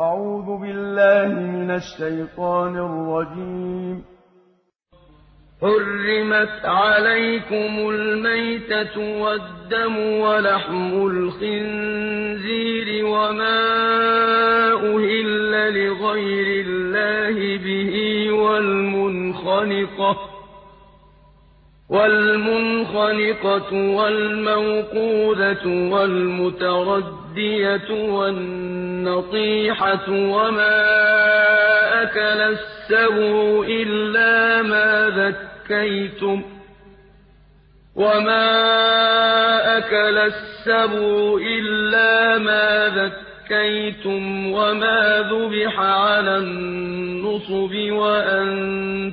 أعوذ بالله من الشيطان الرجيم. حرمت عليكم الميتة والدم ولحم الخنزير وما أهل لغير الله به والمنخنقة. والمنخنقة والموقوذة والمتردية والنطيحة وما أكل السبع إلا ما ذكيتم وما أكل السبع إلا ما ذكيتم وما ذبح على النصب وأن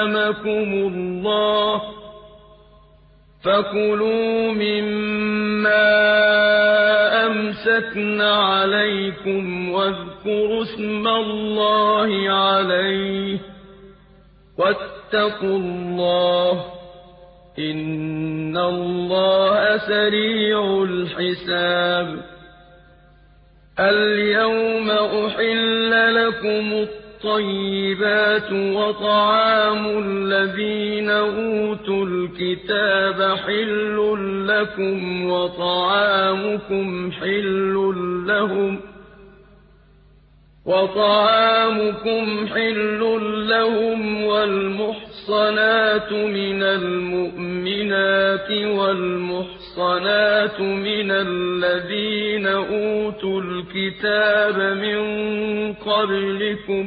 علمكم الله فكلوا مما أَمْسَكْنَ عَلَيْكُمْ وَاذْكُرُوا اسْمَ اللَّهِ عَلَيْهِ ۖ وَاتَّقُوا اللَّهَ ۚ إِنَّ اللَّهَ سَرِيعُ الْحِسَابِ الْيَوْمَ أُحِلَّ لَكُمُ الطَّيِّبَاتُ وَطَعَامُ الَّذِينَ أُوتُوا الْكِتَابَ حِلٌّ لَّكُمْ وَطَعَامُكُمْ حِلٌّ لَّهُمْ وطعامكم حل لهم والمحصنات من المؤمنات والمحصنات من الذين أوتوا الكتاب من قبلكم